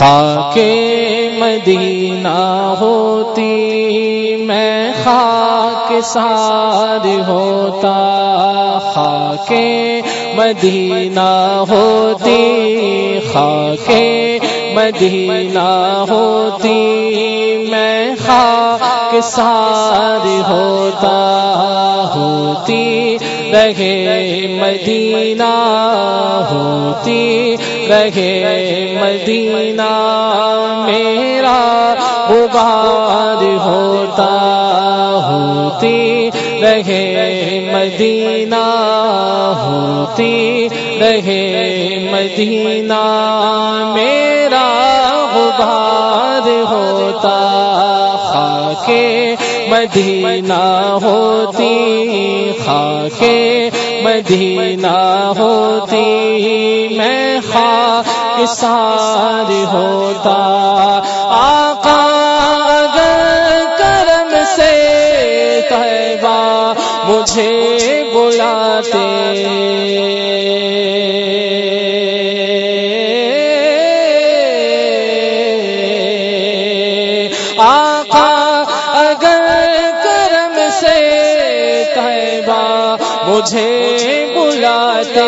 خاک مدینہ ہوتی، میں خاک سار ہوتا۔ خاک مدینہ ہوتی خاک مدینہ ہوتی، میں خاک سار ہوتا۔ ہوتی، رہے مدینہ، ہوتی رہے مدینہ میرا غبار ہوتا ہوتی رہے مدینہ ہوتی رہے مدینہ میرا خاک مدینہ ہوتی خاک مدینہ ہوتی۔ میں خاک سار ہوتا، آقا اگر کرم سے طیبہ مجھے بلاتے۔ مجھے بلاتے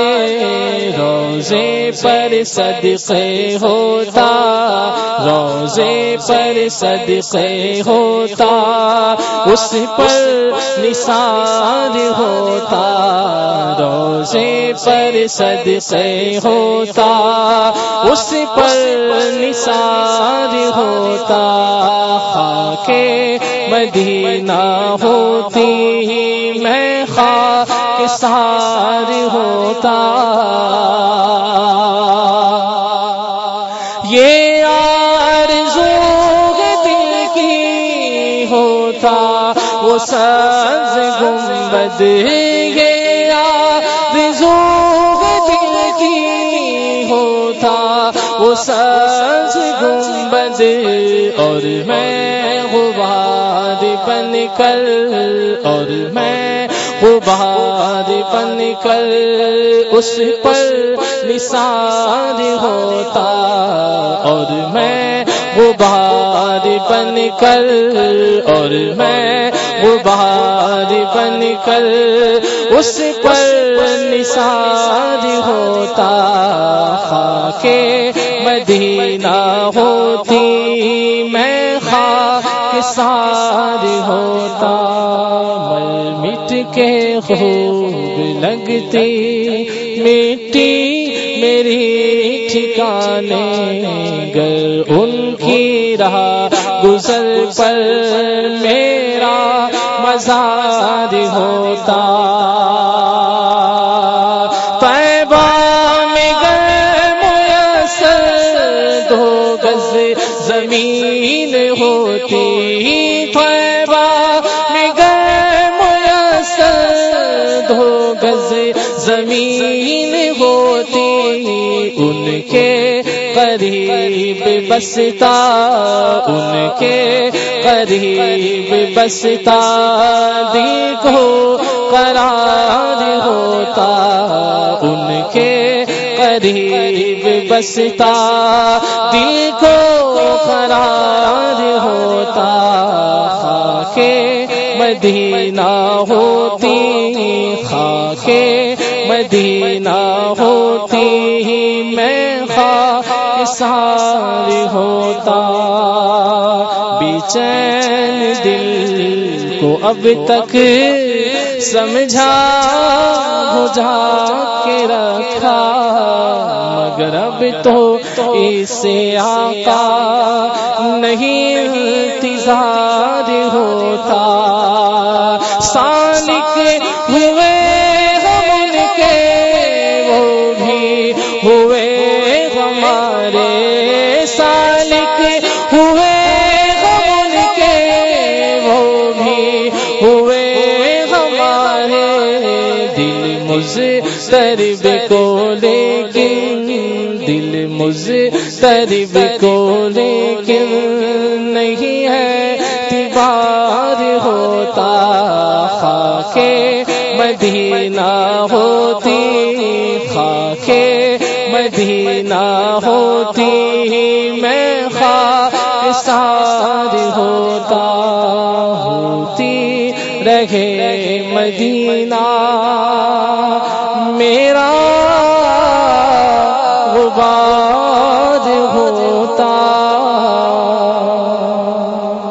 روزے پر صدقے ہوتا، روزے پر صدقے ہوتا، اس پر نثار ہوتا، روزے پر صدقے ہوتا، اس پر نثار ہوتا خاک مدینہ ہوتی، میں خاک سار ہوتا۔ یہ آرزو دل کی ہوتا۔ وہ سبز گنبد یہ آرزو دل کی ہوتا۔ وہ سبز گنبد اور میں غبار بن کر اور میں غبار بن کر اس پر نثار ہوتا اور میں غبار بن کر اور میں غبار بن کر اس پر نثار ہوتا خاک مدینہ ہوتی میں خاک سار ہوتا کے خوب لگتی مٹی میری ٹھکانے گر ان کی رہا گزر پر میرا مزار ہوتا۔ ان کے قریب بستا، ان کے قریب بستا۔ دل کو قرار ہوتا، ان کے قریب بستا۔ دل کو قرار ہوتا خاک مدینہ ہوتی خاک مدینہ سار ہوتا۔ بیچین دل کو اب تک سمجھا بجھا کے رکھا۔ مگر اب تو اسے آقا نہیں انتظار ہوتا۔ ہمارے سالک ہوئے کے وہ بھی ہوئے ہمارے دل مجھے ترب کو لیکن دل مجھے ترب کو لیکن نہیں ہے تبار ہوتا ہوتی ہی میں خاصار ہوتا ہوتی رہے مدینہ۔ میرا